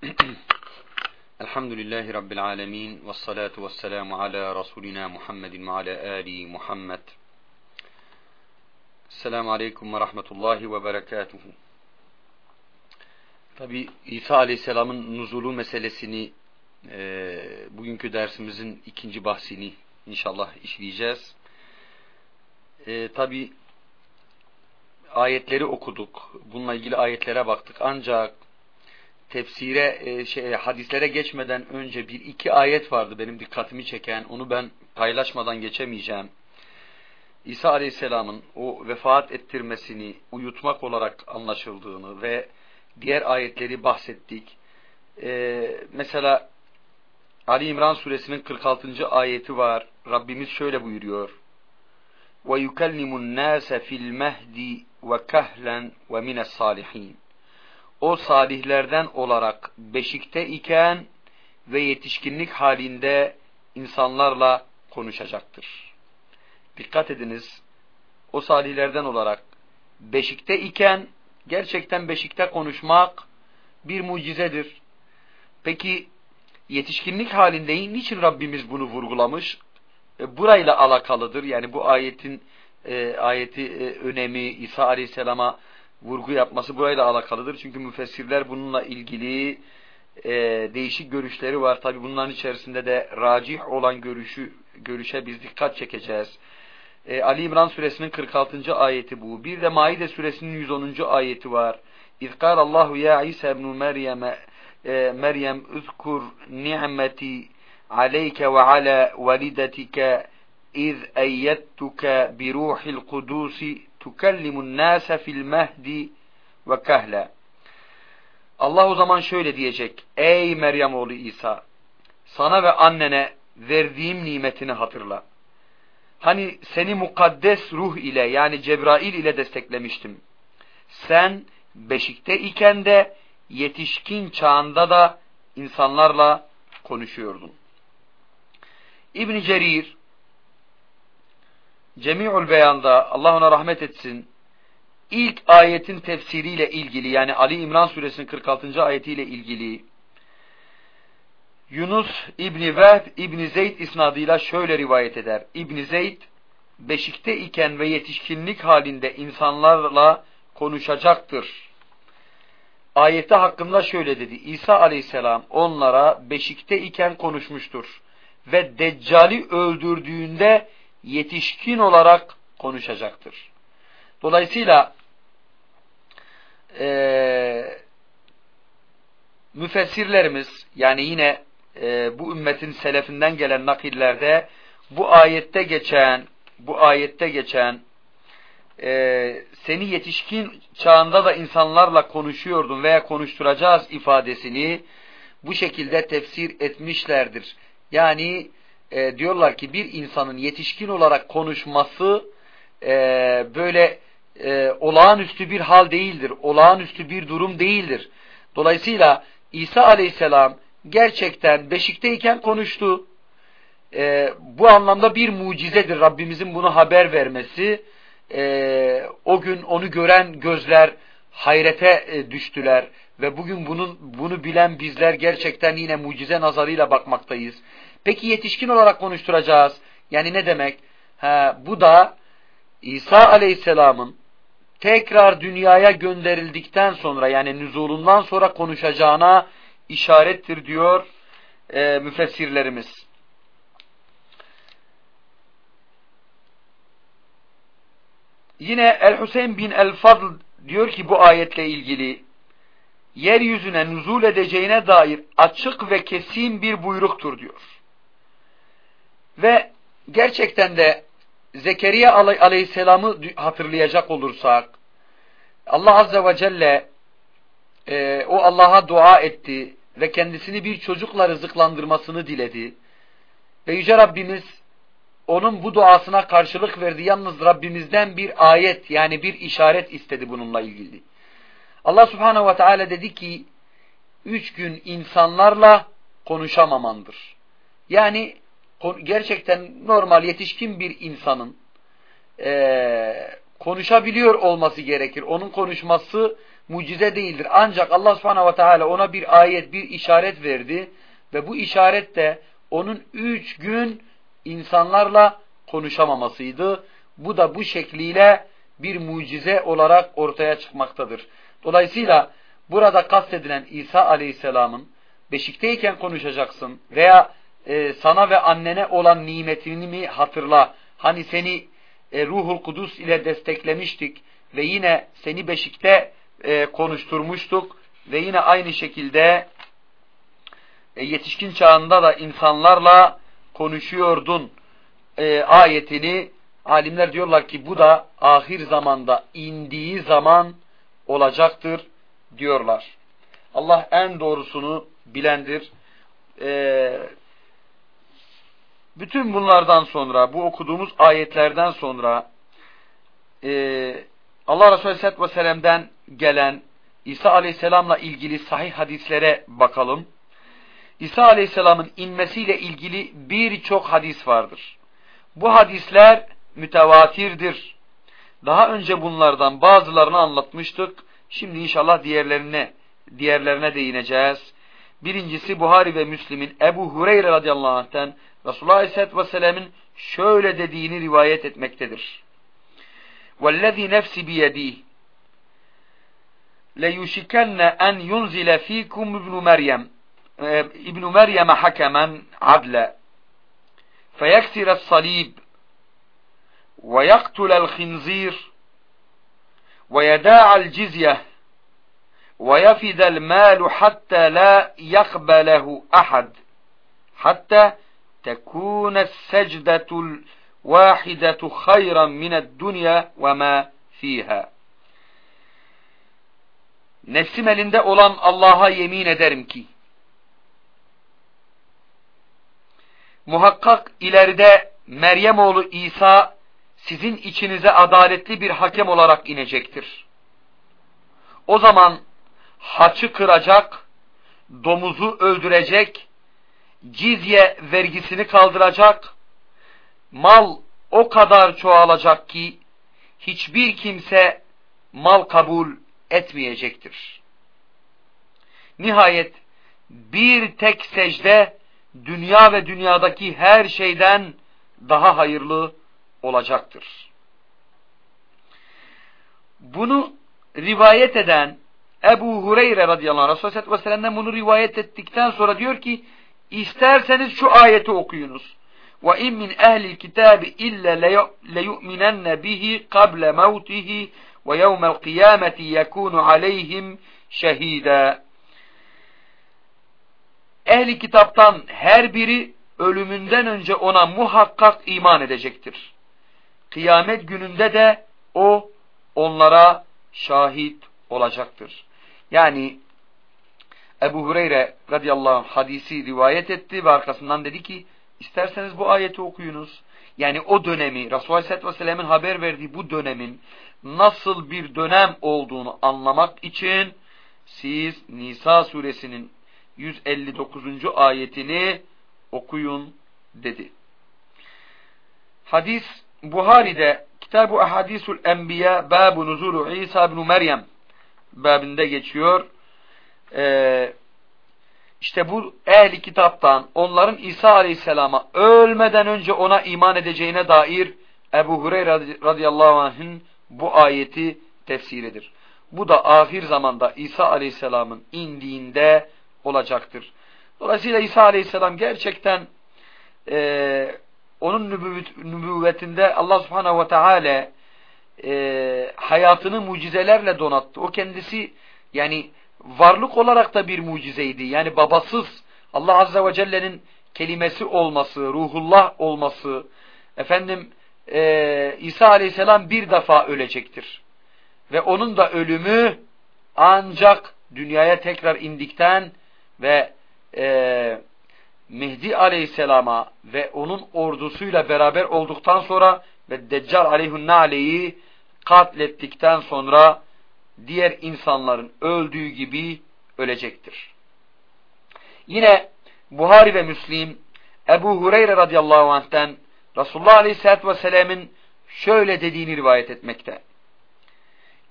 Elhamdülillahi Rabbil alemin ve salatu ve selamu ala Resulina Muhammedin ve ala Ali Muhammed. Selamu Aleyküm ve Rahmetullahi ve Berekatuhu. Tabi İsa Aleyhisselam'ın nuzulu meselesini e, bugünkü dersimizin ikinci bahsini inşallah işleyeceğiz. E, Tabi ayetleri okuduk. Bununla ilgili ayetlere baktık. Ancak tefsire, e, şey, hadislere geçmeden önce bir iki ayet vardı benim dikkatimi çeken. Onu ben paylaşmadan geçemeyeceğim. İsa Aleyhisselam'ın o vefat ettirmesini uyutmak olarak anlaşıldığını ve diğer ayetleri bahsettik. Ee, mesela Ali İmran suresinin 46. ayeti var. Rabbimiz şöyle buyuruyor. وَيُكَلِّمُ النَّاسَ فِي الْمَهْدِ وَكَهْلًا وَمِنَ الصَّالِحِينَ o salihlerden olarak beşikte iken ve yetişkinlik halinde insanlarla konuşacaktır. Dikkat ediniz, o salihlerden olarak beşikte iken gerçekten beşikte konuşmak bir mucizedir. Peki yetişkinlik halinde niçin Rabbimiz bunu vurgulamış? E, burayla alakalıdır. Yani bu ayetin e, ayeti e, önemi İsa Aleyhisselam'a vurgu yapması burayla alakalıdır. Çünkü müfessirler bununla ilgili e, değişik görüşleri var. Tabi bunların içerisinde de racih olan görüşü görüşe biz dikkat çekeceğiz. E, Ali İmran suresinin 46. ayeti bu. Bir de Maide suresinin 110. ayeti var. İz Allahu ya İsa ibn Meryem e, Meryem üzkur ni'meti aleyke ve ala validetike iz eyyettuke bi ruhil kudusi tukellimun nase fil mehdi ve kahla. Allah o zaman şöyle diyecek. Ey Meryem oğlu İsa sana ve annene verdiğim nimetini hatırla. Hani seni mukaddes ruh ile yani Cebrail ile desteklemiştim. Sen beşikte iken de yetişkin çağında da insanlarla konuşuyordun. İbn Cerir Cemi'ül Beyan'da Allah ona rahmet etsin ilk ayetin tefsiriyle ilgili yani Ali İmran suresinin 46. ayetiyle ilgili Yunus İbni Vehb İbni Zeyd isnadıyla şöyle rivayet eder. İbni Zeyd beşikte iken ve yetişkinlik halinde insanlarla konuşacaktır. Ayette hakkında şöyle dedi. İsa aleyhisselam onlara beşikte iken konuşmuştur. Ve Deccali öldürdüğünde yetişkin olarak konuşacaktır. Dolayısıyla e, müfessirlerimiz yani yine e, bu ümmetin selefinden gelen nakillerde bu ayette geçen bu ayette geçen e, seni yetişkin çağında da insanlarla konuşuyordun veya konuşturacağız ifadesini bu şekilde tefsir etmişlerdir. Yani e, diyorlar ki bir insanın yetişkin olarak konuşması e, böyle e, olağanüstü bir hal değildir. Olağanüstü bir durum değildir. Dolayısıyla İsa aleyhisselam gerçekten beşikteyken konuştu. E, bu anlamda bir mucizedir Rabbimizin bunu haber vermesi. E, o gün onu gören gözler hayrete e, düştüler ve bugün bunun bunu bilen bizler gerçekten yine mucize nazarıyla bakmaktayız. Peki yetişkin olarak konuşturacağız. Yani ne demek? Ha, bu da İsa Aleyhisselam'ın tekrar dünyaya gönderildikten sonra yani nüzulundan sonra konuşacağına işarettir diyor e, müfessirlerimiz. Yine El-Hüseyin bin El-Fadl diyor ki bu ayetle ilgili yeryüzüne nüzul edeceğine dair açık ve kesin bir buyruktur diyor. Ve gerçekten de Zekeriya aleyhisselamı hatırlayacak olursak Allah azze ve celle e, o Allah'a dua etti ve kendisini bir çocukla rızıklandırmasını diledi. Ve Yüce Rabbimiz onun bu duasına karşılık verdi. Yalnız Rabbimizden bir ayet yani bir işaret istedi bununla ilgili. Allah subhanehu ve teala dedi ki üç gün insanlarla konuşamamandır. Yani gerçekten normal yetişkin bir insanın e, konuşabiliyor olması gerekir. Onun konuşması mucize değildir. Ancak Allah subhanahu ve teala ona bir ayet, bir işaret verdi ve bu işaret de onun üç gün insanlarla konuşamamasıydı. Bu da bu şekliyle bir mucize olarak ortaya çıkmaktadır. Dolayısıyla burada kastedilen İsa Aleyhisselam'ın beşikteyken konuşacaksın veya e, sana ve annene olan nimetini mi hatırla. Hani seni e, Ruhul Kudüs ile desteklemiştik ve yine seni beşikte e, konuşturmuştuk ve yine aynı şekilde e, yetişkin çağında da insanlarla konuşuyordun e, ayetini alimler diyorlar ki bu da ahir zamanda indiği zaman olacaktır diyorlar. Allah en doğrusunu bilendir. Ee, bütün bunlardan sonra, bu okuduğumuz ayetlerden sonra e, Allah Resulü Aleyhisselatü Vesselam'dan gelen İsa Aleyhisselam'la ilgili sahih hadislere bakalım. İsa Aleyhisselam'ın inmesiyle ilgili birçok hadis vardır. Bu hadisler mütevatirdir. Daha önce bunlardan bazılarını anlatmıştık. Şimdi inşallah diğerlerine diğerlerine değineceğiz. Birincisi Buhari ve Müslim'in Ebu Hureyre radıyallahu anh'ten Resulullah Aleyhisselatü Vesselam'ın şöyle dediğini rivayet etmektedir. وَالَّذ۪ي نَفْسِ بِيَد۪يهِ لَيُشِكَنَّ أَنْ يُنْزِلَ ف۪يكُمْ اِبْنُ مَرْيَمْ ابن مريم حكما عدلا فيكسر الصليب ويقتل الخنزير ويداع الجزية ويفد المال حتى لا يقبله أحد حتى tekûne secdetul vahidetu hayran mined dünya ve ma fiha. Nefsim elinde olan Allah'a yemin ederim ki muhakkak ileride Meryem oğlu İsa sizin içinize adaletli bir hakem olarak inecektir. O zaman haçı kıracak, domuzu öldürecek cizye vergisini kaldıracak, mal o kadar çoğalacak ki hiçbir kimse mal kabul etmeyecektir. Nihayet bir tek secde dünya ve dünyadaki her şeyden daha hayırlı olacaktır. Bunu rivayet eden Ebu Hureyre radıyallahu anh Resulü Aleyhisselatü Vesselam'dan bunu rivayet ettikten sonra diyor ki isterseniz şu ayeti okuyunuz. Min ehli kitabi illa leyu'minenne bihi kable mevtihi ve yevmel kıyameti yekunu aleyhim şehida. Ehli kitaptan her biri ölümünden önce ona muhakkak iman edecektir. Kıyamet gününde de o onlara şahit olacaktır. Yani Ebu Hureyre radıyallahu anh hadisi rivayet etti ve arkasından dedi ki isterseniz bu ayeti okuyunuz. Yani o dönemi Resulullah Aleyhisselatü Vesselam'ın haber verdiği bu dönemin nasıl bir dönem olduğunu anlamak için siz Nisa suresinin 159. ayetini okuyun dedi. Hadis Buhari'de Kitab-ı Ahadisul Enbiya Babu Nuzulu İsa ibn Meryem babında geçiyor. Ee, işte bu ehli kitaptan onların İsa Aleyhisselam'a ölmeden önce ona iman edeceğine dair Ebu Hureyre radıyallahu anh'ın bu ayeti tefsiridir. Bu da ahir zamanda İsa Aleyhisselam'ın indiğinde olacaktır. Dolayısıyla İsa Aleyhisselam gerçekten e, onun nübüvvetinde Allah Subhanahu ve Teala e, hayatını mucizelerle donattı. O kendisi yani varlık olarak da bir mucizeydi. Yani babasız Allah Azze ve Celle'nin kelimesi olması, ruhullah olması, efendim e, İsa Aleyhisselam bir defa ölecektir. Ve onun da ölümü ancak dünyaya tekrar indikten ve e, Mehdi Aleyhisselam'a ve onun ordusuyla beraber olduktan sonra ve Deccal Aleyhünnale'yi katlettikten sonra diğer insanların öldüğü gibi ölecektir. Yine Buhari ve Müslim Ebu Hureyre radıyallahu anh'ten Resulullah aleyhissalatü vesselam'ın şöyle dediğini rivayet etmekte.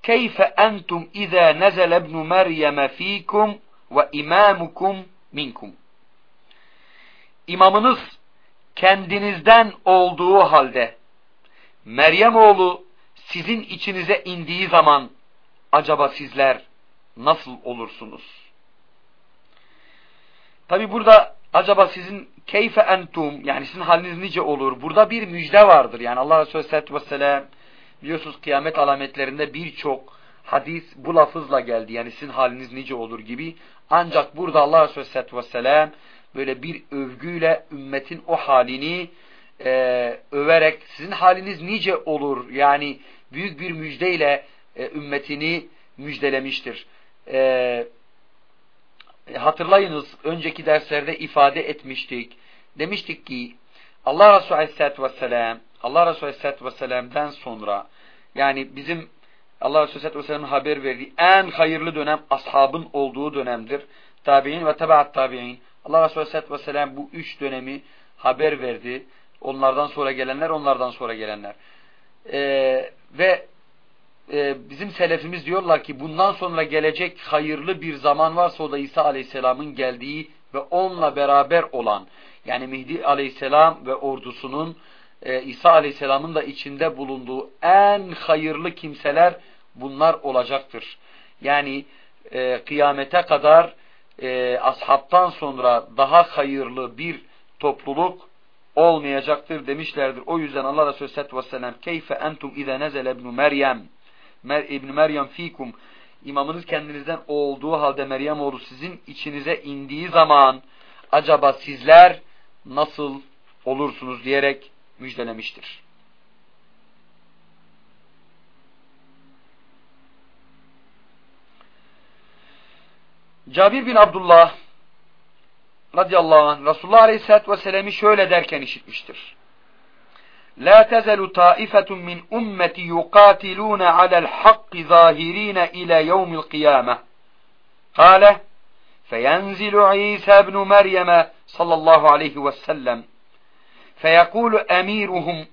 keyfe entum iza nezele ibn Meryem fikum ve imamukum minkum. İmamınız kendinizden olduğu halde Meryem oğlu sizin içinize indiği zaman acaba sizler nasıl olursunuz? Tabi burada acaba sizin keyfe entum yani sizin haliniz nice olur? Burada bir müjde vardır. Yani Allah Resulü Aleyhisselatü Vesselam biliyorsunuz kıyamet alametlerinde birçok hadis bu lafızla geldi. Yani sizin haliniz nice olur gibi. Ancak burada Allah Resulü Aleyhisselatü Vesselam böyle bir övgüyle ümmetin o halini e, överek sizin haliniz nice olur. Yani büyük bir müjdeyle e, ümmetini müjdelemiştir. E, hatırlayınız önceki derslerde ifade etmiştik. Demiştik ki Allah Resulü Aleyhisselatü Vesselam Allah Resulü Aleyhisselatü Vesselam'dan sonra yani bizim Allah Resulü Aleyhisselatü Vesselam'ın haber verdiği en hayırlı dönem ashabın olduğu dönemdir. Tabi'in ve tebaat tabi'in. Allah Resulü Aleyhisselatü Vesselam bu üç dönemi haber verdi. Onlardan sonra gelenler, onlardan sonra gelenler. Ee, ve e, bizim selefimiz diyorlar ki bundan sonra gelecek hayırlı bir zaman varsa o da İsa Aleyhisselam'ın geldiği ve onunla beraber olan yani Mehdi Aleyhisselam ve ordusunun e, İsa Aleyhisselam'ın da içinde bulunduğu en hayırlı kimseler bunlar olacaktır. Yani e, kıyamete kadar e, ashabtan sonra daha hayırlı bir topluluk olmayacaktır demişlerdir. O yüzden Allah Resulü Aleyhisselatü Vesselam keyfe entum ize nezele ibn Meryem Mer İbn Meryem fikum imamınız kendinizden olduğu halde Meryem oğlu sizin içinize indiği zaman acaba sizler nasıl olursunuz diyerek müjdelemiştir. Cabir bin Abdullah radıyallahu anh Resulullah aleyhissalatü vesselam'ı şöyle derken işitmiştir. لا تزل طائفة من أمتي يقاتلون على الحق ظاهرين إلى يوم القيامة. قال فينزل عيسى بن مريم صلى الله عليه وسلم فيقول أميرهم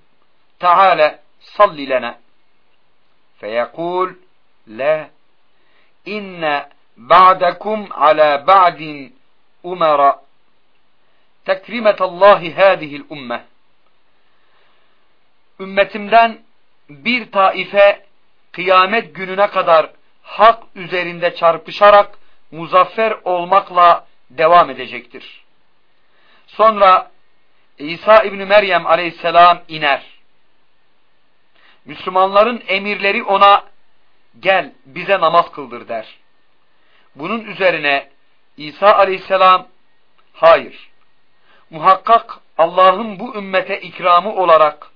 تعالى صل لنا. فيقول لا إن بعدكم على بعد أمراء. تكرمة الله هذه الأمة. Ümmetimden bir taife kıyamet gününe kadar hak üzerinde çarpışarak muzaffer olmakla devam edecektir. Sonra İsa İbni Meryem aleyhisselam iner. Müslümanların emirleri ona gel bize namaz kıldır der. Bunun üzerine İsa aleyhisselam hayır. Muhakkak Allah'ın bu ümmete ikramı olarak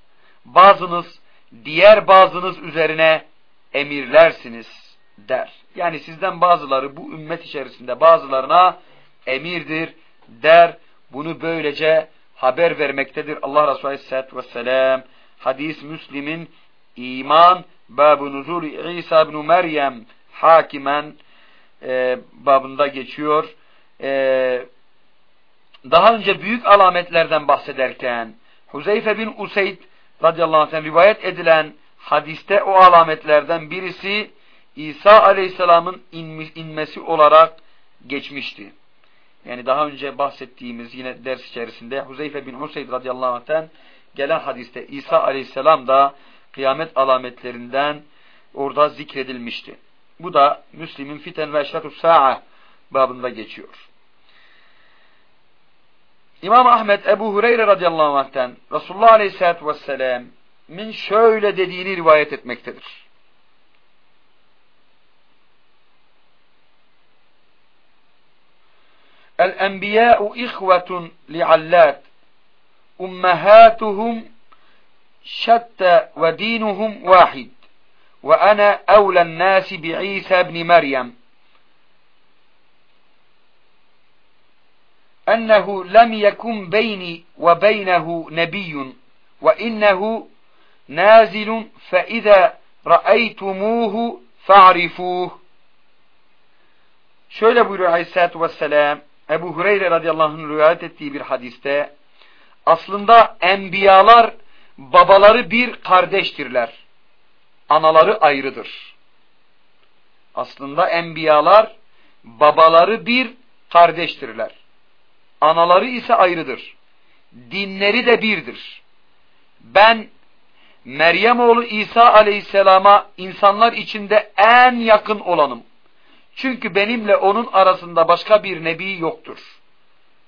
bazınız diğer bazınız üzerine emirlersiniz der. Yani sizden bazıları bu ümmet içerisinde bazılarına emirdir der. Bunu böylece haber vermektedir Allah Resulü Aleyhisselatü Vesselam. Hadis Müslim'in iman babu nuzul İsa ibn Meryem hakimen e, babında geçiyor. E, daha önce büyük alametlerden bahsederken Huzeyfe bin Useyd radıyallahu anh'ten rivayet edilen hadiste o alametlerden birisi İsa aleyhisselamın inmesi olarak geçmişti. Yani daha önce bahsettiğimiz yine ders içerisinde Huzeyfe bin Huseyd radıyallahu anh'ten gelen hadiste İsa aleyhisselam da kıyamet alametlerinden orada zikredilmişti. Bu da Müslim'in Fiten ve Eşratu Sa'a babında geçiyor. İmam Ahmet Ebu Hureyre radıyallahu anh'ten Resulullah aleyhissalatü vesselam'ın şöyle dediğini rivayet etmektedir. El-enbiyâ'u ihvetun li'allat ummahatuhum şatta ve dinuhum vahid ve ana evlen nasi bi'Isa ibn Meryem ennehu lem yekun beyni ve beynehu nebiyyun ve innehu nazilun fe ize ra'eytumuhu fa'rifuh Şöyle buyuruyor Aleyhisselatü Vesselam Ebu Hureyre radıyallahu anh rivayet ettiği bir hadiste aslında enbiyalar babaları bir kardeştirler. Anaları ayrıdır. Aslında enbiyalar babaları bir kardeştirler. Anaları ise ayrıdır. Dinleri de birdir. Ben Meryem oğlu İsa aleyhisselama insanlar içinde en yakın olanım. Çünkü benimle onun arasında başka bir nebi yoktur.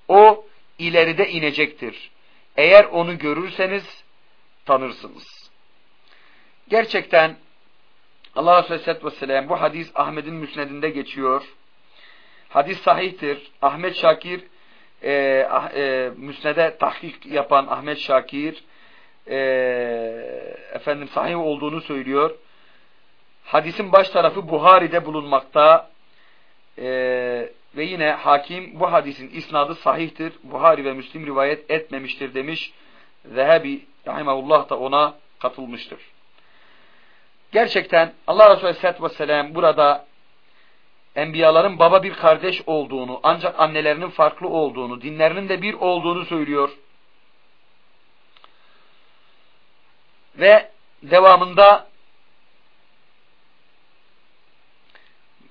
O ileride inecektir. Eğer onu görürseniz tanırsınız. Gerçekten Allah Resulü Aleyhisselatü Vesselam bu hadis Ahmet'in müsnedinde geçiyor. Hadis sahihtir. Ahmet Şakir e, e, müsnede tahkik yapan Ahmet Şakir e, efendim sahih olduğunu söylüyor. Hadisin baş tarafı Buhari'de bulunmakta e, ve yine hakim bu hadisin isnadı sahihtir. Buhari ve Müslim rivayet etmemiştir demiş. Zehebi rahimahullah da ona katılmıştır. Gerçekten Allah Resulü Aleyhisselatü Vesselam burada enbiyaların baba bir kardeş olduğunu, ancak annelerinin farklı olduğunu, dinlerinin de bir olduğunu söylüyor. Ve devamında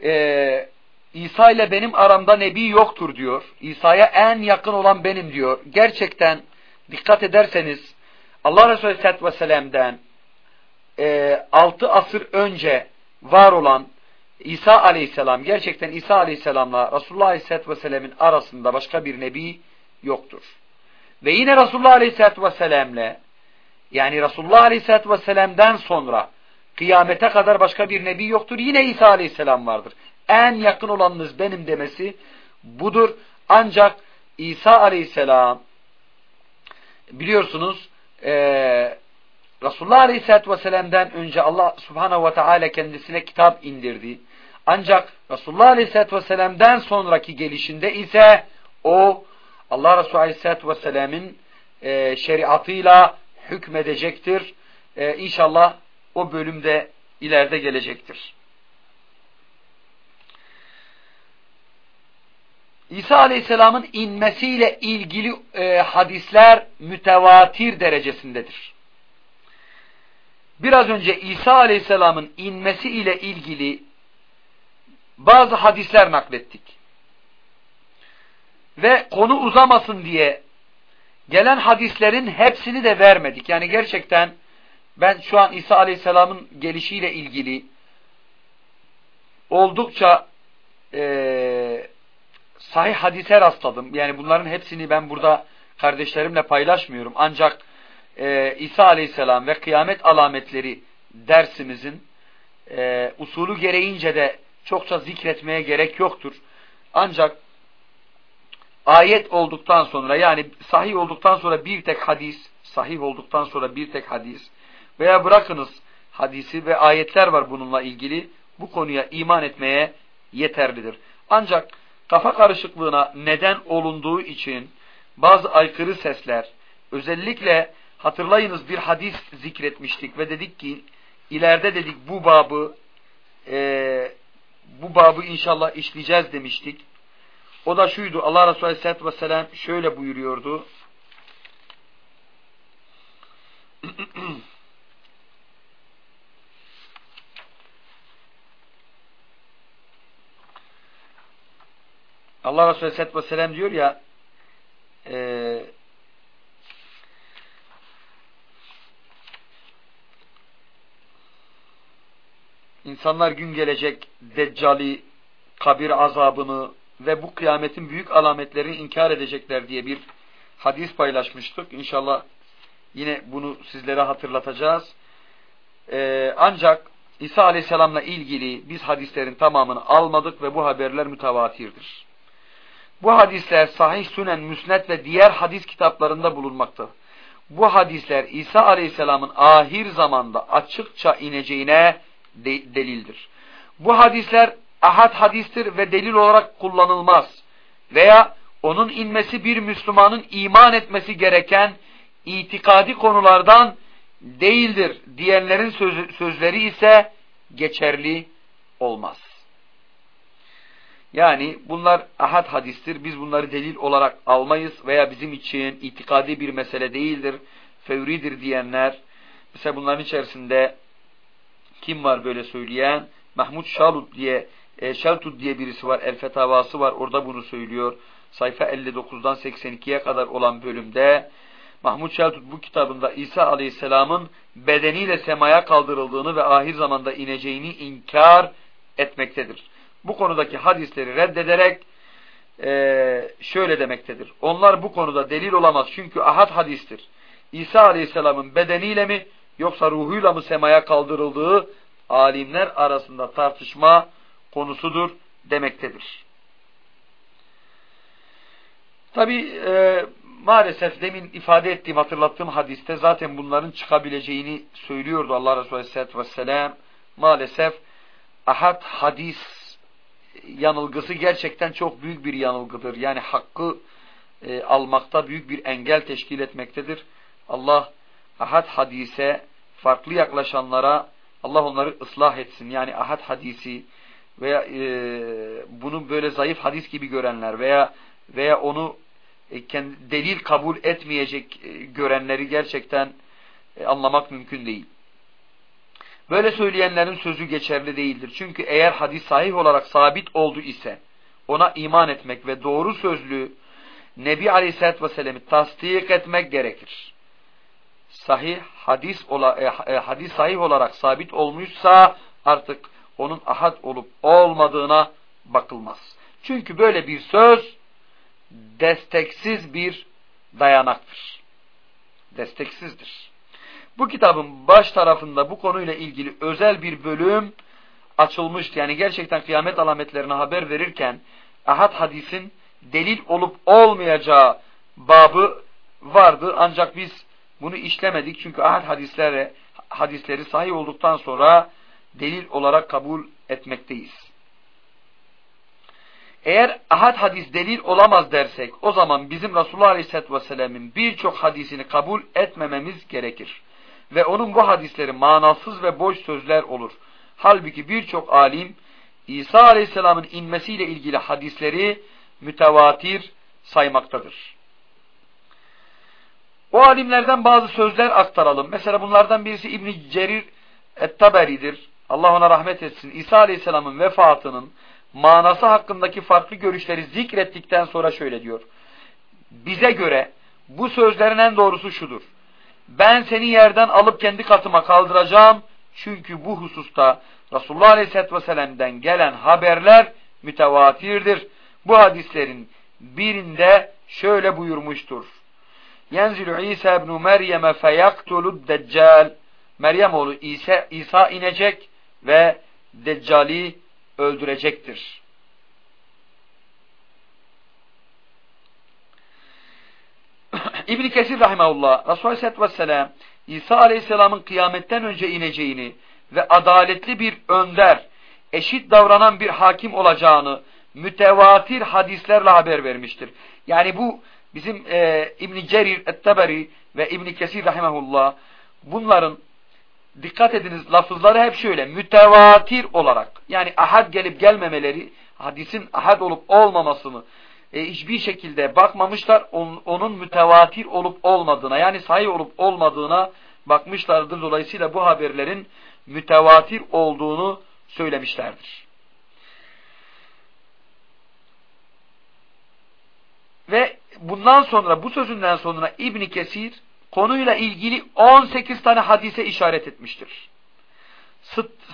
e, İsa ile benim aramda nebi yoktur diyor. İsa'ya en yakın olan benim diyor. Gerçekten dikkat ederseniz Allah Resulü Aleyhisselatü Vesselam'den e, 6 asır önce var olan İsa Aleyhisselam, gerçekten İsa Aleyhisselam'la Resulullah Aleyhisselatü Vesselam'ın arasında başka bir nebi yoktur. Ve yine Resulullah Aleyhisselatü Vesselam'le yani Resulullah Aleyhisselatü Vesselam'dan sonra kıyamete kadar başka bir nebi yoktur. Yine İsa Aleyhisselam vardır. En yakın olanınız benim demesi budur. Ancak İsa Aleyhisselam biliyorsunuz e, Resulullah Aleyhisselatü Vesselam'dan önce Allah Subhanahu ve Teala kendisine kitap indirdi. Ancak Resulullah Aleyhisselatü Vesselam'dan sonraki gelişinde ise o Allah Resulü Aleyhisselatü Vesselam'ın e, şeriatıyla hükmedecektir. E, inşallah o bölümde ileride gelecektir. İsa Aleyhisselam'ın inmesiyle ilgili e, hadisler mütevatir derecesindedir. Biraz önce İsa Aleyhisselam'ın inmesi ile ilgili bazı hadisler naklettik. Ve konu uzamasın diye gelen hadislerin hepsini de vermedik. Yani gerçekten ben şu an İsa Aleyhisselam'ın gelişiyle ilgili oldukça e, sahih hadise rastladım. Yani bunların hepsini ben burada kardeşlerimle paylaşmıyorum. Ancak e, İsa Aleyhisselam ve kıyamet alametleri dersimizin e, usulü gereğince de çokça zikretmeye gerek yoktur. Ancak ayet olduktan sonra yani sahih olduktan sonra bir tek hadis, sahih olduktan sonra bir tek hadis veya bırakınız hadisi ve ayetler var bununla ilgili bu konuya iman etmeye yeterlidir. Ancak kafa karışıklığına neden olunduğu için bazı aykırı sesler özellikle hatırlayınız bir hadis zikretmiştik ve dedik ki ileride dedik bu babı e, bu babı inşallah işleyeceğiz demiştik. O da şuydu Allah Resulü Aleyhisselatü Vesselam şöyle buyuruyordu. Allah Resulü Aleyhisselatü Vesselam diyor ya e, insanlar gün gelecek deccali, kabir azabını ve bu kıyametin büyük alametlerini inkar edecekler diye bir hadis paylaşmıştık. İnşallah yine bunu sizlere hatırlatacağız. Ee, ancak İsa Aleyhisselam'la ilgili biz hadislerin tamamını almadık ve bu haberler mütevatirdir. Bu hadisler sahih sünen, müsnet ve diğer hadis kitaplarında bulunmakta. Bu hadisler İsa Aleyhisselam'ın ahir zamanda açıkça ineceğine de delildir. Bu hadisler ahad hadistir ve delil olarak kullanılmaz. Veya onun inmesi bir Müslümanın iman etmesi gereken itikadi konulardan değildir diyenlerin söz, sözleri ise geçerli olmaz. Yani bunlar ahad hadistir. Biz bunları delil olarak almayız veya bizim için itikadi bir mesele değildir, fevridir diyenler. Mesela bunların içerisinde kim var böyle söyleyen? Mahmud Şalut diye e, Şaltud diye birisi var. El Fetavası var. Orada bunu söylüyor. Sayfa 59'dan 82'ye kadar olan bölümde Mahmud Şaltut bu kitabında İsa Aleyhisselam'ın bedeniyle semaya kaldırıldığını ve ahir zamanda ineceğini inkar etmektedir. Bu konudaki hadisleri reddederek e, şöyle demektedir. Onlar bu konuda delil olamaz çünkü ahad hadistir. İsa Aleyhisselam'ın bedeniyle mi yoksa ruhuyla mı semaya kaldırıldığı alimler arasında tartışma konusudur demektedir. Tabi e, maalesef demin ifade ettiğim, hatırlattığım hadiste zaten bunların çıkabileceğini söylüyordu Allah Resulü Aleyhisselatü Vesselam. Maalesef ahad hadis yanılgısı gerçekten çok büyük bir yanılgıdır. Yani hakkı e, almakta büyük bir engel teşkil etmektedir. Allah ahad hadise farklı yaklaşanlara Allah onları ıslah etsin. Yani ahad hadisi veya e, bunu böyle zayıf hadis gibi görenler veya veya onu e, kendi, delil kabul etmeyecek e, görenleri gerçekten e, anlamak mümkün değil. Böyle söyleyenlerin sözü geçerli değildir. Çünkü eğer hadis sahih olarak sabit oldu ise ona iman etmek ve doğru sözlü Nebi Aleyhisselatü Vesselam'ı tasdik etmek gerekir. Sahih hadis, ola, e, hadis sahih olarak sabit olmuşsa artık onun ahad olup olmadığına bakılmaz. Çünkü böyle bir söz desteksiz bir dayanaktır. Desteksizdir. Bu kitabın baş tarafında bu konuyla ilgili özel bir bölüm açılmıştı. Yani gerçekten kıyamet alametlerine haber verirken ahad hadisin delil olup olmayacağı babı vardı. Ancak biz bunu işlemedik. Çünkü ahad hadisleri, hadisleri sahih olduktan sonra delil olarak kabul etmekteyiz. Eğer ahad hadis delil olamaz dersek o zaman bizim Resulullah Aleyhisselatü Vesselam'ın birçok hadisini kabul etmememiz gerekir. Ve onun bu hadisleri manasız ve boş sözler olur. Halbuki birçok alim İsa Aleyhisselam'ın inmesiyle ilgili hadisleri mütevatir saymaktadır. O alimlerden bazı sözler aktaralım. Mesela bunlardan birisi İbn Cerir Et-Taberi'dir. Allah ona rahmet etsin. İsa Aleyhisselam'ın vefatının manası hakkındaki farklı görüşleri zikrettikten sonra şöyle diyor. Bize göre bu sözlerin en doğrusu şudur. Ben seni yerden alıp kendi katıma kaldıracağım. Çünkü bu hususta Resulullah Aleyhisselatü Vesselam'dan gelen haberler mütevatirdir. Bu hadislerin birinde şöyle buyurmuştur. Yenzilü İsa ibn Meryem'e feyaktulud deccal. Meryem oğlu İsa, İsa inecek ve Deccali öldürecektir. İbn Kesir rahimehullah Resulullah Aleyhisselatü Vesselam İsa Aleyhisselam'ın kıyametten önce ineceğini ve adaletli bir önder, eşit davranan bir hakim olacağını mütevatir hadislerle haber vermiştir. Yani bu bizim e, İbn Cerir et-Taberi ve İbn Kesir rahimehullah bunların dikkat ediniz lafızları hep şöyle mütevatir olarak yani ahad gelip gelmemeleri hadisin ahad olup olmamasını e, hiçbir şekilde bakmamışlar on, onun mütevatir olup olmadığına yani sahih olup olmadığına bakmışlardır. Dolayısıyla bu haberlerin mütevatir olduğunu söylemişlerdir. Ve bundan sonra bu sözünden sonra İbn Kesir konuyla ilgili 18 tane hadise işaret etmiştir.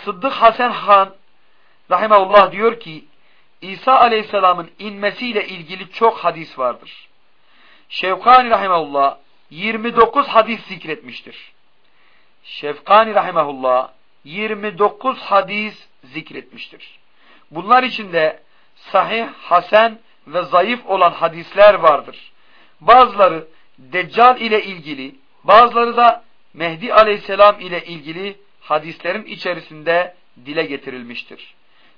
Sıddık Hasan Han rahimahullah diyor ki İsa aleyhisselamın inmesiyle ilgili çok hadis vardır. Şevkani rahimahullah 29 hadis zikretmiştir. Şevkani rahimahullah 29 hadis zikretmiştir. Bunlar içinde sahih, hasen ve zayıf olan hadisler vardır. Bazıları Deccal ile ilgili, bazıları da Mehdi aleyhisselam ile ilgili hadislerin içerisinde dile getirilmiştir.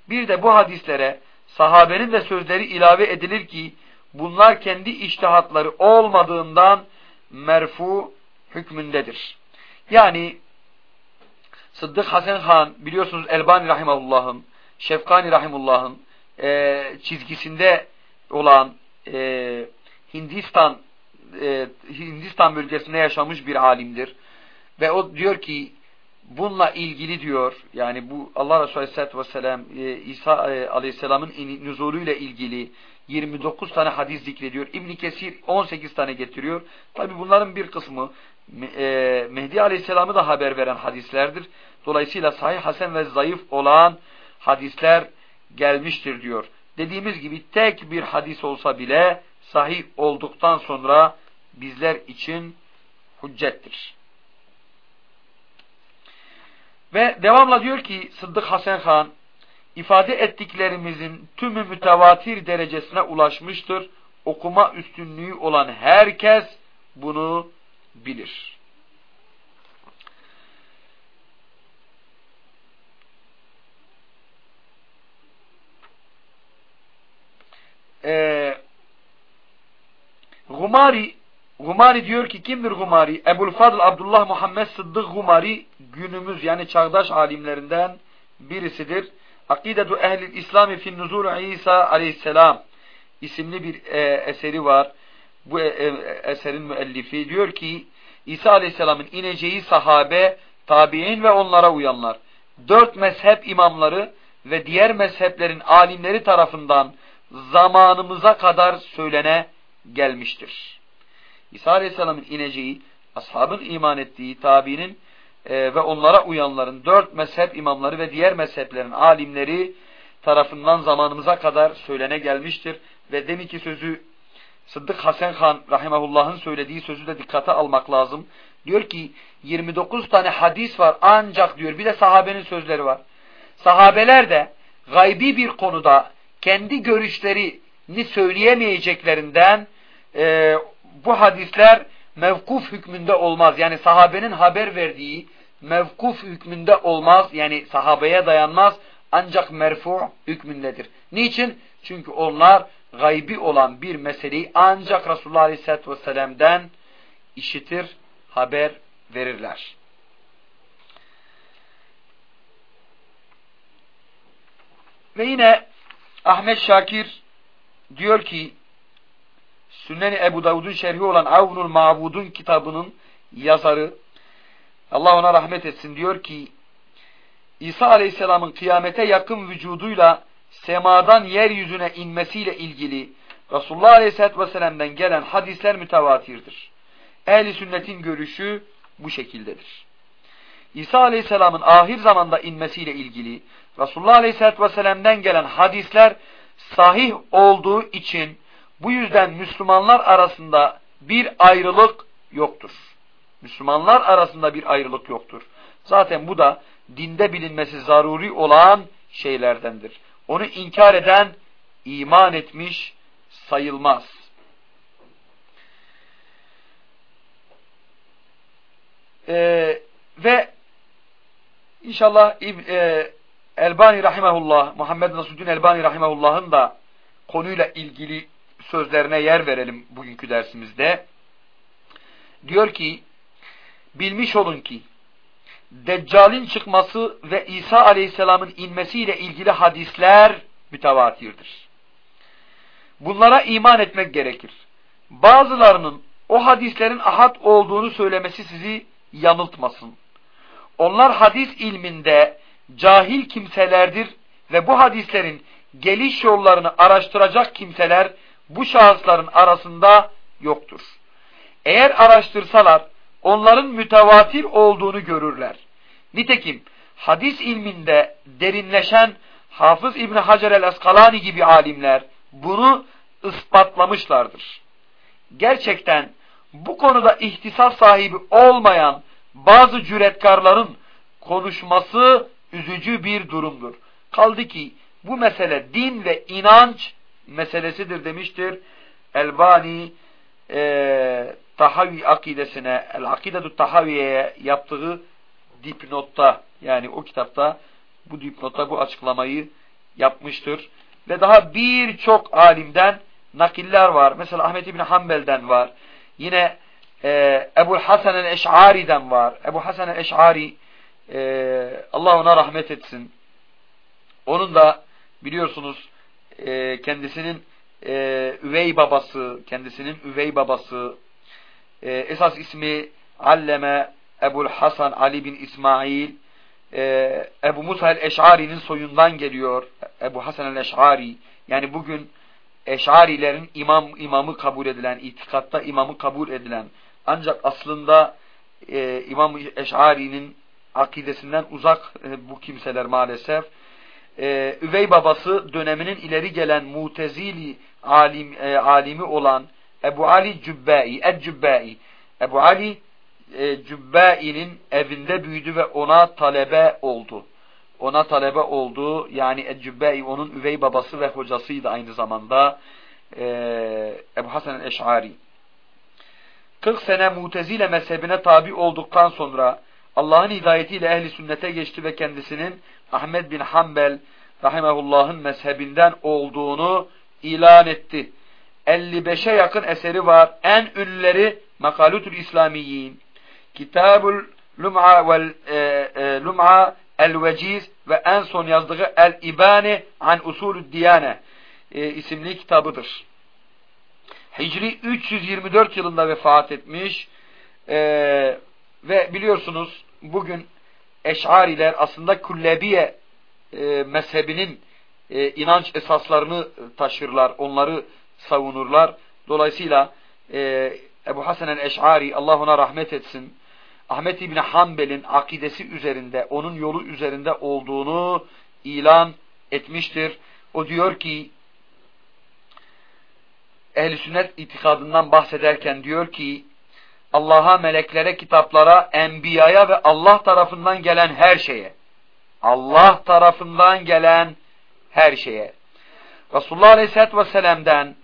Bir de bu hadislere sahabenin de sözleri ilave edilir ki bunlar kendi iştihatları olmadığından merfu hükmündedir. Yani Sıddık Hasan Han biliyorsunuz Elbani Rahimahullah'ın, Şefkani Rahimullah'ın e, çizgisinde olan e, Hindistan e, Hindistan bölgesinde yaşamış bir alimdir. Ve o diyor ki bununla ilgili diyor yani bu Allah Resulü Aleyhisselatü Vesselam e, İsa e, Aleyhisselam'ın nüzulüyle ilgili 29 tane hadis zikrediyor. İbn Kesir 18 tane getiriyor. Tabi bunların bir kısmı e, Mehdi Aleyhisselam'ı da haber veren hadislerdir. Dolayısıyla sahih, hasen ve zayıf olan hadisler gelmiştir diyor. Dediğimiz gibi tek bir hadis olsa bile sahih olduktan sonra bizler için hüccettir. Ve devamla diyor ki Sıddık Hasan Han ifade ettiklerimizin tümü mütevatir derecesine ulaşmıştır. Okuma üstünlüğü olan herkes bunu bilir. Ee, Gumari Gumari diyor ki kimdir Gumari? Ebul Fadl Abdullah Muhammed Sıddık Gumari günümüz yani çağdaş alimlerinden birisidir. Akidetu Ehlil İslami fin Nuzul İsa Aleyhisselam isimli bir e, eseri var. Bu e, e, eserin müellifi diyor ki İsa Aleyhisselam'ın ineceği sahabe, tabi'in ve onlara uyanlar. Dört mezhep imamları ve diğer mezheplerin alimleri tarafından zamanımıza kadar söylene gelmiştir. İsa Aleyhisselam'ın ineceği, ashabın iman ettiği, tabiinin e, ve onlara uyanların dört mezhep imamları ve diğer mezheplerin alimleri tarafından zamanımıza kadar söylene gelmiştir. Ve deminki sözü Sıddık Hasan Han rahimahullah'ın söylediği sözü de dikkate almak lazım. Diyor ki 29 tane hadis var ancak diyor bir de sahabenin sözleri var. Sahabeler de gaybi bir konuda kendi görüşlerini söyleyemeyeceklerinden e, bu hadisler mevkuf hükmünde olmaz. Yani sahabenin haber verdiği mevkuf hükmünde olmaz. Yani sahabeye dayanmaz. Ancak merfu hükmündedir. Niçin? Çünkü onlar gaybi olan bir meseleyi ancak Resulullah Aleyhisselatü Vesselam'dan işitir, haber verirler. Ve yine Ahmet Şakir diyor ki Sünnen-i Ebu Davud'un şerhi olan Avnul Ma'bud'un kitabının yazarı Allah ona rahmet etsin diyor ki İsa Aleyhisselam'ın kıyamete yakın vücuduyla semadan yeryüzüne inmesiyle ilgili Resulullah Aleyhisselatü Vesselam'dan gelen hadisler mütevatirdir. Ehli sünnetin görüşü bu şekildedir. İsa Aleyhisselam'ın ahir zamanda inmesiyle ilgili Resulullah Aleyhisselatü Vesselam'dan gelen hadisler sahih olduğu için bu yüzden Müslümanlar arasında bir ayrılık yoktur. Müslümanlar arasında bir ayrılık yoktur. Zaten bu da dinde bilinmesi zaruri olan şeylerdendir. Onu inkar eden iman etmiş sayılmaz. Ee, ve inşallah e, Elbani Rahimahullah, Muhammed Nasuddin Elbani Rahimahullah'ın da konuyla ilgili sözlerine yer verelim bugünkü dersimizde. Diyor ki, bilmiş olun ki, Deccal'in çıkması ve İsa Aleyhisselam'ın inmesiyle ilgili hadisler mütevatirdir. Bunlara iman etmek gerekir. Bazılarının o hadislerin ahad olduğunu söylemesi sizi yanıltmasın. Onlar hadis ilminde cahil kimselerdir ve bu hadislerin geliş yollarını araştıracak kimseler bu şahısların arasında yoktur. Eğer araştırsalar onların mütevatir olduğunu görürler. Nitekim hadis ilminde derinleşen Hafız İbni Hacer el-Eskalani gibi alimler bunu ispatlamışlardır. Gerçekten bu konuda ihtisas sahibi olmayan bazı cüretkarların konuşması üzücü bir durumdur. Kaldı ki bu mesele din ve inanç meselesidir demiştir. Elbani e, Tahavi akidesine, El Akidetu Tahaviye'ye yaptığı dipnotta yani o kitapta bu dipnotta bu açıklamayı yapmıştır. Ve daha birçok alimden nakiller var. Mesela Ahmet İbni Hanbel'den var. Yine e, Ebu Hasan el-Eş'ari'den var. Ebu Hasan el-Eş'ari e, Allah ona rahmet etsin. Onun da biliyorsunuz e, kendisinin e, üvey babası, kendisinin üvey babası, e, esas ismi Alleme Ebul Hasan Ali bin İsmail e, Ebu Musa el-Eş'ari'nin soyundan geliyor. Ebu Hasan el-Eş'ari yani bugün Eş'arilerin imam imamı kabul edilen, itikatta imamı kabul edilen ancak aslında e, İmam Eş'ari'nin akidesinden uzak e, bu kimseler maalesef. E, üvey babası döneminin ileri gelen mutezili alim, e, alimi olan Ebu Ali Cübbai, Ed Cübbai. Ebu Ali e, Cübbai'nin evinde büyüdü ve ona talebe oldu. Ona talebe oldu. Yani Ed Cübbai onun üvey babası ve hocasıydı aynı zamanda. E, Ebu Hasan el-Eş'ari. 40 sene mutezile mezhebine tabi olduktan sonra Allah'ın hidayetiyle ehli sünnete geçti ve kendisinin Ahmed bin Hanbel rahimehullah'ın mezhebinden olduğunu ilan etti. 55'e yakın eseri var. En ünlüleri Makalutul İslamiyin, Kitabul Lum'a vel e, e, Lum'a el Veciz ve en son yazdığı El İbane an Usulü Diyane e, isimli kitabıdır. Hicri 324 yılında vefat etmiş e, ve biliyorsunuz bugün Eş'ariler aslında Kullebiye e, mezhebinin e, inanç esaslarını taşırlar, onları savunurlar. Dolayısıyla e, Ebu Hasan el-Eş'ari Allah ona rahmet etsin. Ahmet İbni Hanbel'in akidesi üzerinde, onun yolu üzerinde olduğunu ilan etmiştir. O diyor ki ehl sünnet itikadından bahsederken diyor ki Allah'a, meleklere, kitaplara, enbiyaya ve Allah tarafından gelen her şeye Allah tarafından gelen her şeye Resulullah Aleyhisselatü Vesselam'dan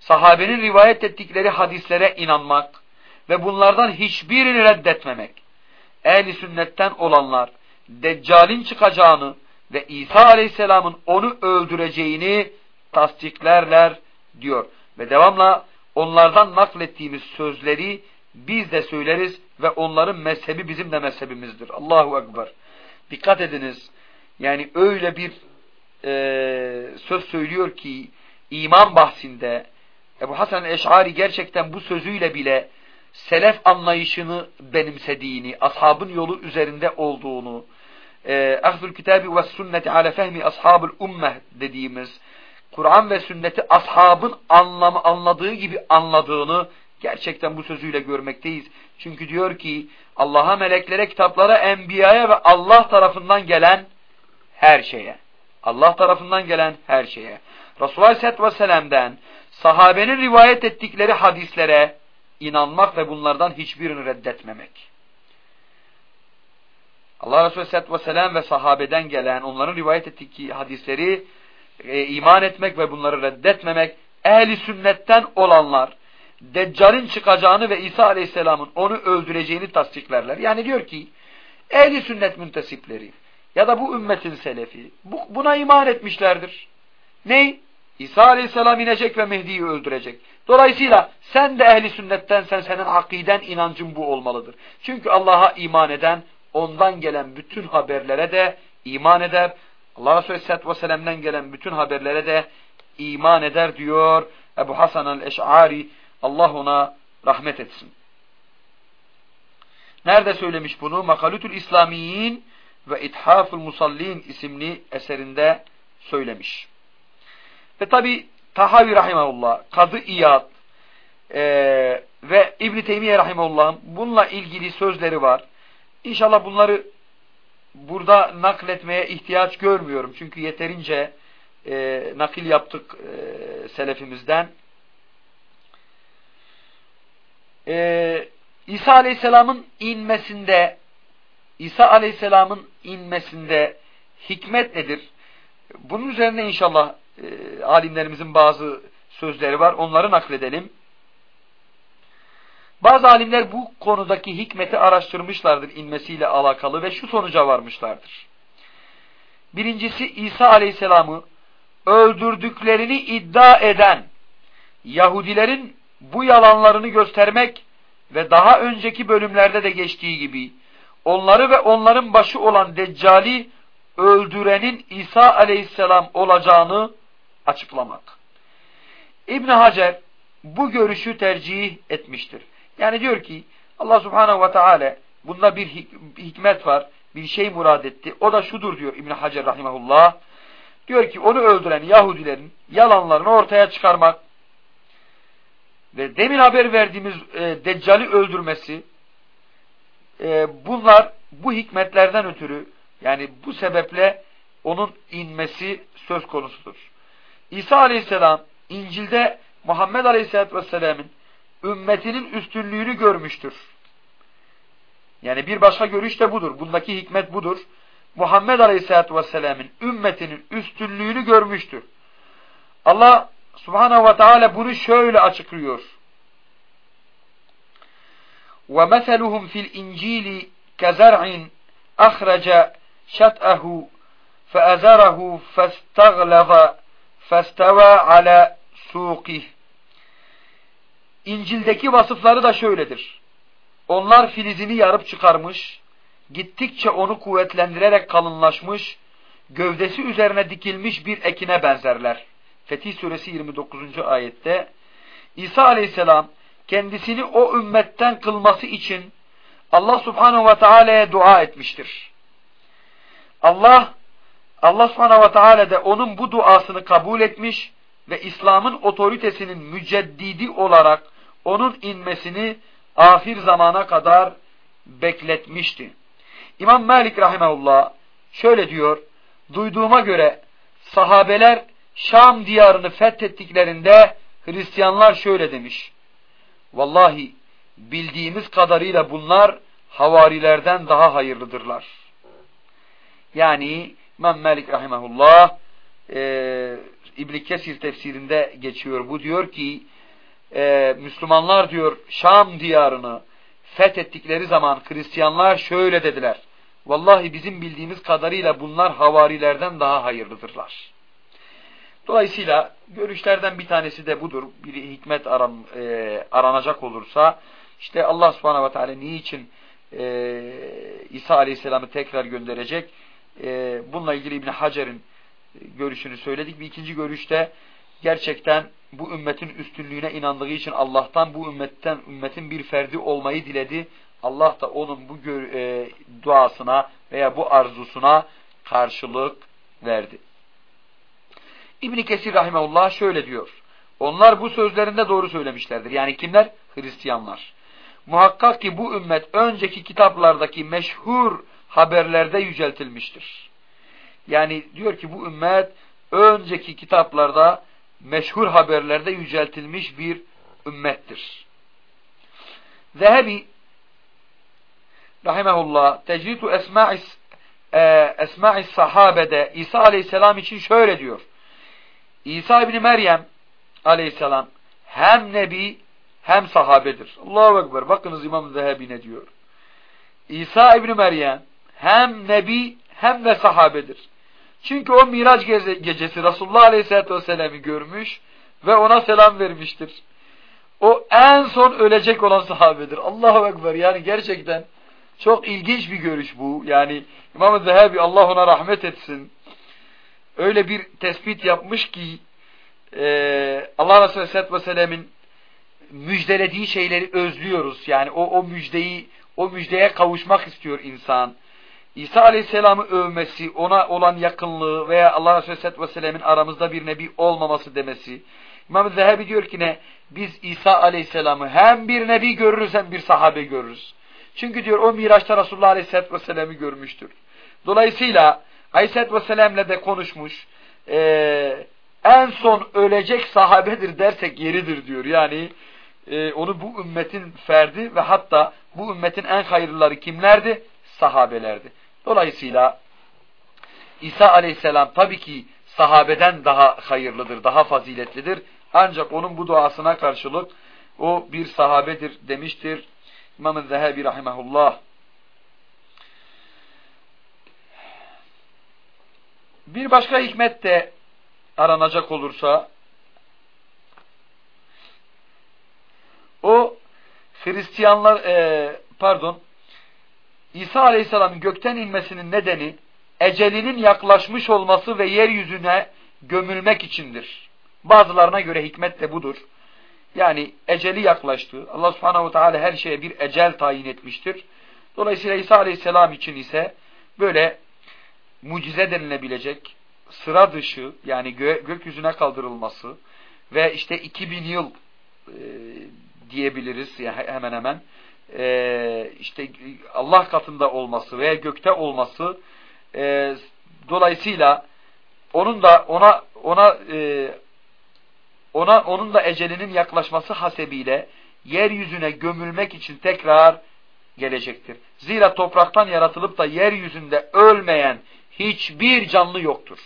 sahabenin rivayet ettikleri hadislere inanmak ve bunlardan hiçbirini reddetmemek ehli sünnetten olanlar Deccal'in çıkacağını ve İsa Aleyhisselam'ın onu öldüreceğini tasdiklerler diyor. Ve devamla onlardan naklettiğimiz sözleri biz de söyleriz ve onların mezhebi bizim de mezhebimizdir. Allahu Ekber. Dikkat ediniz. Yani öyle bir e, söz söylüyor ki iman bahsinde Ebu Hasan Eş'ari gerçekten bu sözüyle bile selef anlayışını benimsediğini, ashabın yolu üzerinde olduğunu, e, Ahdül Kitabi ve Sünneti ala fehmi ashabul ummeh dediğimiz Kur'an ve sünneti ashabın anlamı, anladığı gibi anladığını gerçekten bu sözüyle görmekteyiz. Çünkü diyor ki Allah'a, meleklere, kitaplara, enbiyaya ve Allah tarafından gelen her şeye. Allah tarafından gelen her şeye. Resulullah Aleyhisselatü Vesselam'dan sahabenin rivayet ettikleri hadislere inanmak ve bunlardan hiçbirini reddetmemek. Allah Resulü Aleyhisselatü Vesselam ve sahabeden gelen onların rivayet ettiği hadisleri e, iman etmek ve bunları reddetmemek, ehli sünnetten olanlar, Deccal'in çıkacağını ve İsa Aleyhisselam'ın onu öldüreceğini tasdiklerler. Yani diyor ki, ehli sünnet müntesipleri ya da bu ümmetin selefi bu, buna iman etmişlerdir. Ney? İsa Aleyhisselam inecek ve Mehdi'yi öldürecek. Dolayısıyla sen de ehli sünnetten senin akiden inancın bu olmalıdır. Çünkü Allah'a iman eden ondan gelen bütün haberlere de iman eder. Allah Resulü Aleyhisselatü Vesselam'dan gelen bütün haberlere de iman eder diyor Ebu Hasan el-Eş'ari. Allah ona rahmet etsin. Nerede söylemiş bunu? Makalütül İslamiyin ve İthafül Musallin isimli eserinde söylemiş. Ve tabi Tahavi Rahimahullah, Kadı İyad e, ve İbn-i Teymiye Rahimahullah'ın bununla ilgili sözleri var. İnşallah bunları burada nakletmeye ihtiyaç görmüyorum. Çünkü yeterince e, nakil yaptık e, selefimizden. E, İsa Aleyhisselam'ın inmesinde İsa Aleyhisselam'ın inmesinde hikmet nedir? Bunun üzerine inşallah e, alimlerimizin bazı sözleri var. Onları nakledelim. Bazı alimler bu konudaki hikmeti araştırmışlardır inmesiyle alakalı ve şu sonuca varmışlardır. Birincisi İsa Aleyhisselam'ı öldürdüklerini iddia eden Yahudilerin bu yalanlarını göstermek ve daha önceki bölümlerde de geçtiği gibi onları ve onların başı olan Deccali öldürenin İsa Aleyhisselam olacağını açıklamak. İbn Hacer bu görüşü tercih etmiştir. Yani diyor ki Allah Subhanahu ve Teala bunda bir hikmet var, bir şey murad etti. O da şudur diyor İbn Hacer rahimehullah. Diyor ki onu öldüren Yahudilerin yalanlarını ortaya çıkarmak ve demin haber verdiğimiz e, Deccal'i öldürmesi e, bunlar bu hikmetlerden ötürü yani bu sebeple onun inmesi söz konusudur. İsa aleyhisselam İncil'de Muhammed aleyhisselatü vesselam'ın ümmetinin üstünlüğünü görmüştür. Yani bir başka görüş de budur. Bundaki hikmet budur. Muhammed aleyhisselatü vesselam'ın ümmetinin üstünlüğünü görmüştür. Allah subhanahu ve teala bunu şöyle açıklıyor. وَمَثَلُهُمْ فِي الْاِنْجِيلِ كَزَرْعٍ أَخْرَجَ شَتْأَهُ فَأَزَرَهُ فَاسْتَغْلَظَ فَاسْتَوَى عَلَى سُوقِهِ İncil'deki vasıfları da şöyledir. Onlar filizini yarıp çıkarmış, gittikçe onu kuvvetlendirerek kalınlaşmış, gövdesi üzerine dikilmiş bir ekine benzerler. Fetih suresi 29. ayette İsa aleyhisselam kendisini o ümmetten kılması için Allah subhanehu ve teala'ya dua etmiştir. Allah Allah subhanehu ve teala de onun bu duasını kabul etmiş ve İslam'ın otoritesinin müceddidi olarak onun inmesini ahir zamana kadar bekletmişti. İmam Malik rahimahullah şöyle diyor, duyduğuma göre sahabeler Şam diyarını fethettiklerinde Hristiyanlar şöyle demiş. Vallahi bildiğimiz kadarıyla bunlar havarilerden daha hayırlıdırlar. Yani İmam Malik rahimahullah e, İbn Kesir tefsirinde geçiyor. Bu diyor ki e, Müslümanlar diyor Şam diyarını fethettikleri zaman Hristiyanlar şöyle dediler. Vallahi bizim bildiğimiz kadarıyla bunlar havarilerden daha hayırlıdırlar. Dolayısıyla görüşlerden bir tanesi de budur. Bir hikmet aran, e, aranacak olursa işte Allah subhanahu ve teala niçin e, İsa aleyhisselamı tekrar gönderecek? E, bununla ilgili İbni Hacer'in görüşünü söyledik. Bir ikinci görüşte gerçekten bu ümmetin üstünlüğüne inandığı için Allah'tan bu ümmetten ümmetin bir ferdi olmayı diledi. Allah da onun bu e, duasına veya bu arzusuna karşılık verdi. İbn Kesir rahimeullah şöyle diyor. Onlar bu sözlerinde doğru söylemişlerdir. Yani kimler? Hristiyanlar. Muhakkak ki bu ümmet önceki kitaplardaki meşhur haberlerde yüceltilmiştir. Yani diyor ki bu ümmet önceki kitaplarda meşhur haberlerde yüceltilmiş bir ümmettir. Zehebi rahimehullah tecritu esma'is e, esma'is sahabede İsa aleyhisselam için şöyle diyor. İsa İbni Meryem aleyhisselam hem nebi hem sahabedir. Allahu Ekber. Bakınız İmam Zehebi ne diyor. İsa İbni Meryem hem nebi hem de sahabedir. Çünkü o Miraç gecesi Resulullah Aleyhisselatü Vesselam'ı görmüş ve ona selam vermiştir. O en son ölecek olan sahabedir. Allahu Ekber. Yani gerçekten çok ilginç bir görüş bu. Yani İmam-ı Zehebi Allah ona rahmet etsin öyle bir tespit yapmış ki e, Allah Resulü Aleyhisselatü Vesselam'ın müjdelediği şeyleri özlüyoruz. Yani o, o müjdeyi o müjdeye kavuşmak istiyor insan. İsa Aleyhisselam'ı övmesi, ona olan yakınlığı veya Allah Resulü Aleyhisselatü Vesselam'ın aramızda bir nebi olmaması demesi. İmam Zehebi diyor ki ne? Biz İsa Aleyhisselam'ı hem bir nebi görürüz hem bir sahabe görürüz. Çünkü diyor o Miraç'ta Resulullah Aleyhisselatü Vesselam'ı görmüştür. Dolayısıyla Aleyhisselatü Vesselam'la de konuşmuş. Ee, en son ölecek sahabedir dersek yeridir diyor. Yani e, onu bu ümmetin ferdi ve hatta bu ümmetin en hayırlıları kimlerdi? Sahabelerdi. Dolayısıyla İsa aleyhisselam tabii ki sahabeden daha hayırlıdır, daha faziletlidir. Ancak onun bu duasına karşılık o bir sahabedir demiştir. İmam-ı Zehebi rahimahullah. Bir başka hikmet de aranacak olursa o Hristiyanlar e, pardon İsa Aleyhisselam'ın gökten inmesinin nedeni ecelinin yaklaşmış olması ve yeryüzüne gömülmek içindir. Bazılarına göre hikmet de budur. Yani eceli yaklaştı. Allah subhanehu teala her şeye bir ecel tayin etmiştir. Dolayısıyla İsa Aleyhisselam için ise böyle mucize denilebilecek sıra dışı yani gö gökyüzüne kaldırılması ve işte 2000 yıl e, diyebiliriz ya hemen hemen e, işte Allah katında olması veya gökte olması e, dolayısıyla onun da ona ona e, ona onun da ecelinin yaklaşması hasebiyle yeryüzüne gömülmek için tekrar gelecektir. Zira topraktan yaratılıp da yeryüzünde ölmeyen hiçbir canlı yoktur.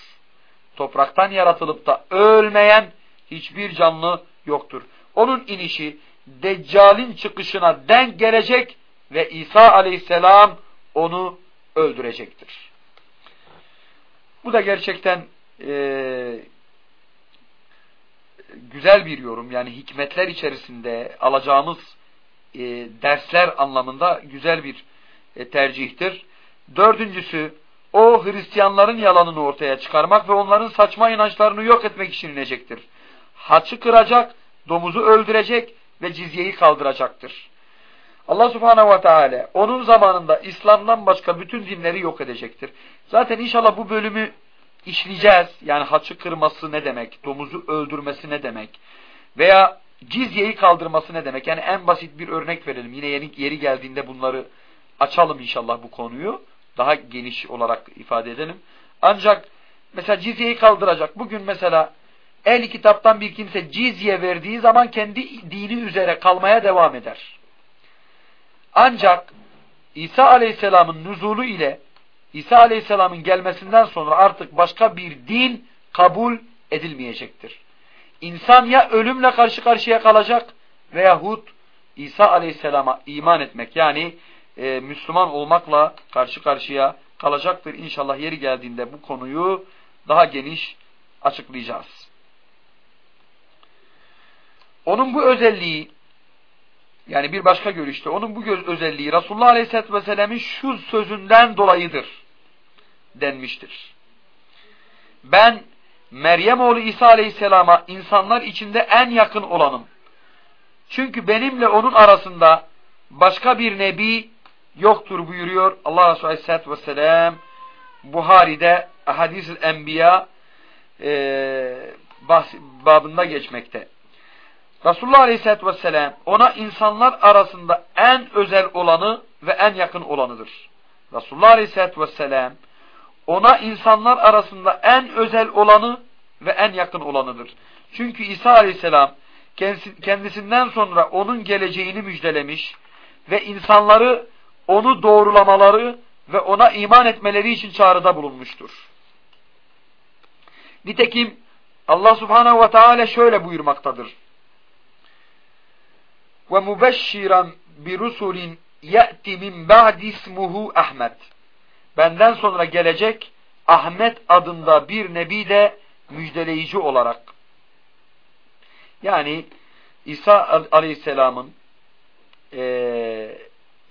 Topraktan yaratılıp da ölmeyen hiçbir canlı yoktur. Onun inişi Deccal'in çıkışına denk gelecek ve İsa aleyhisselam onu öldürecektir. Bu da gerçekten e, güzel bir yorum. Yani hikmetler içerisinde alacağımız e, dersler anlamında güzel bir e, tercihtir. Dördüncüsü, o Hristiyanların yalanını ortaya çıkarmak ve onların saçma inançlarını yok etmek için inecektir. Haçı kıracak, domuzu öldürecek ve cizyeyi kaldıracaktır. Allah subhanehu ve teala onun zamanında İslam'dan başka bütün dinleri yok edecektir. Zaten inşallah bu bölümü işleyeceğiz. Yani haçı kırması ne demek? Domuzu öldürmesi ne demek? Veya cizyeyi kaldırması ne demek? Yani en basit bir örnek verelim. Yine yeri, geldiğinde bunları açalım inşallah bu konuyu. Daha geniş olarak ifade edelim. Ancak mesela cizyeyi kaldıracak. Bugün mesela el kitaptan bir kimse cizye verdiği zaman kendi dini üzere kalmaya devam eder. Ancak İsa Aleyhisselam'ın nüzulu ile İsa Aleyhisselam'ın gelmesinden sonra artık başka bir din kabul edilmeyecektir. İnsan ya ölümle karşı karşıya kalacak veyahut İsa Aleyhisselam'a iman etmek yani e, Müslüman olmakla karşı karşıya kalacaktır. İnşallah yeri geldiğinde bu konuyu daha geniş açıklayacağız. Onun bu özelliği yani bir başka görüşte onun bu özelliği Resulullah Aleyhisselatü Vesselam'ın şu sözünden dolayıdır denmiştir. Ben Meryem oğlu İsa Aleyhisselam'a insanlar içinde en yakın olanım. Çünkü benimle onun arasında başka bir nebi yoktur buyuruyor Allah Resulü Aleyhisselatü Vesselam Buhari'de Hadis-i Enbiya e, babında geçmekte. Resulullah Aleyhisselatü Vesselam ona insanlar arasında en özel olanı ve en yakın olanıdır. Resulullah Aleyhisselatü Vesselam ona insanlar arasında en özel olanı ve en yakın olanıdır. Çünkü İsa Aleyhisselam kendisinden sonra onun geleceğini müjdelemiş ve insanları onu doğrulamaları ve ona iman etmeleri için çağrıda bulunmuştur. Nitekim Allah Subhanahu ve Teala şöyle buyurmaktadır. Ve mubeşşiran bi rusulin ye'ti min ba'di ismuhu Ahmet. Benden sonra gelecek Ahmet adında bir nebi de müjdeleyici olarak. Yani İsa Aleyhisselam'ın e,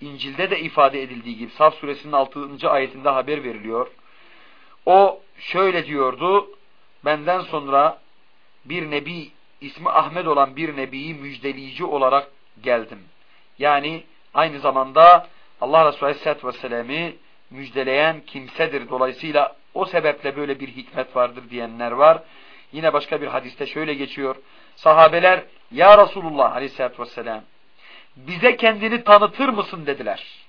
İncil'de de ifade edildiği gibi Saf suresinin 6. ayetinde haber veriliyor. O şöyle diyordu, benden sonra bir nebi, ismi Ahmet olan bir nebiyi müjdeleyici olarak geldim. Yani aynı zamanda Allah Resulü Aleyhisselatü Vesselam'ı müjdeleyen kimsedir. Dolayısıyla o sebeple böyle bir hikmet vardır diyenler var. Yine başka bir hadiste şöyle geçiyor. Sahabeler ya Resulullah Aleyhisselatü Vesselam bize kendini tanıtır mısın dediler.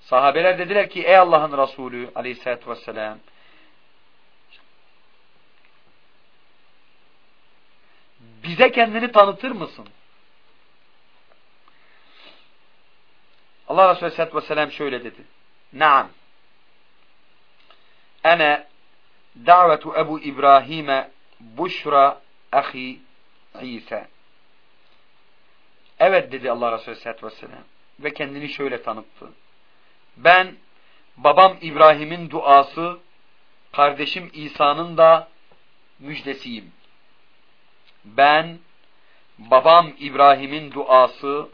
Sahabeler dediler ki ey Allah'ın Resulü Aleyhisselatü Vesselam bize kendini tanıtır mısın? Allah Resulü Aleyhisselatü Vesselam şöyle dedi. Naam. Ene davetu Ebu İbrahim'e buşra ahi İsa. Evet dedi Allah Resulü Aleyhisselatü Vesselam. Ve kendini şöyle tanıttı. Ben babam İbrahim'in duası, kardeşim İsa'nın da müjdesiyim. Ben babam İbrahim'in duası,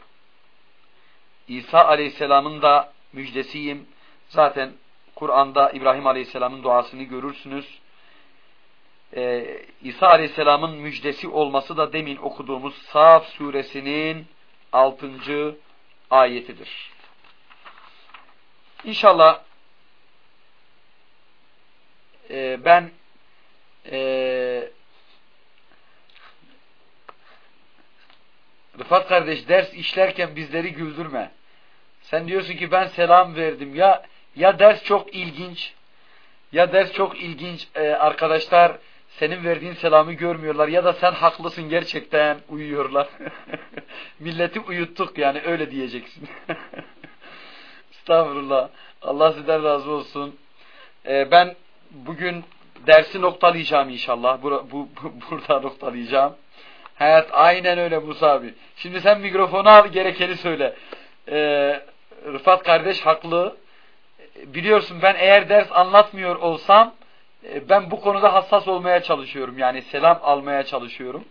İsa Aleyhisselam'ın da müjdesiyim. Zaten Kur'an'da İbrahim Aleyhisselam'ın duasını görürsünüz. Ee, İsa Aleyhisselam'ın müjdesi olması da demin okuduğumuz Saf suresinin 6. ayetidir. İnşallah e, ben e, Rıfat kardeş ders işlerken bizleri güldürme. Sen diyorsun ki ben selam verdim. Ya ya ders çok ilginç ya ders çok ilginç e, arkadaşlar senin verdiğin selamı görmüyorlar ya da sen haklısın gerçekten uyuyorlar. Milleti uyuttuk yani öyle diyeceksin. Estağfurullah. Allah sizden razı olsun. Ee, ben bugün dersi noktalayacağım inşallah. Bur bu, bu, burada noktalayacağım. Hayat aynen öyle Musa abi. Şimdi sen mikrofonu al gerekeni söyle. Ee, Rıfat kardeş haklı. Biliyorsun ben eğer ders anlatmıyor olsam ben bu konuda hassas olmaya çalışıyorum. Yani selam almaya çalışıyorum.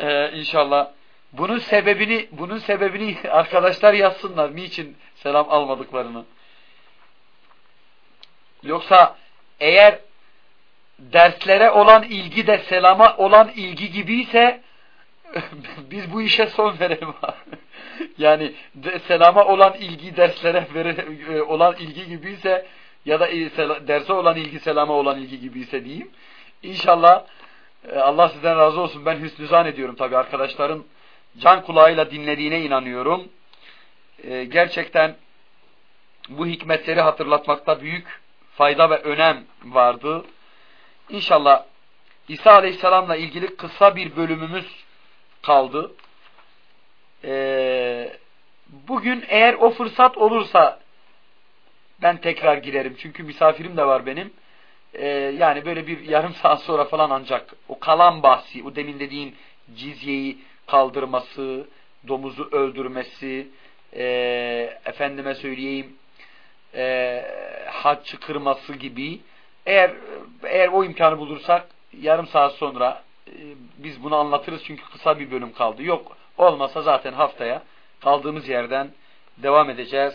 Ee, inşallah. Bunun sebebini bunun sebebini arkadaşlar yazsınlar. Niçin selam almadıklarını. Yoksa eğer derslere olan ilgi de selama olan ilgi gibiyse biz bu işe son verelim. yani de, selama olan ilgi derslere vere, e, olan ilgi gibiyse ya da e, derse olan ilgi selama olan ilgi gibiyse diyeyim. İnşallah e, Allah sizden razı olsun. Ben hüsnü ediyorum tabii arkadaşların can kulağıyla dinlediğine inanıyorum. Gerçekten bu hikmetleri hatırlatmakta büyük fayda ve önem vardı. İnşallah İsa Aleyhisselam'la ilgili kısa bir bölümümüz kaldı. Ee, bugün eğer o fırsat olursa ben tekrar girerim. Çünkü misafirim de var benim. Ee, yani böyle bir yarım saat sonra falan ancak o kalan bahsi, o demin dediğim cizyeyi kaldırması, domuzu öldürmesi, e, efendime söyleyeyim e, haccı kırması gibi eğer eğer o imkanı bulursak yarım saat sonra e, biz bunu anlatırız çünkü kısa bir bölüm kaldı. Yok olmasa zaten haftaya kaldığımız yerden devam edeceğiz.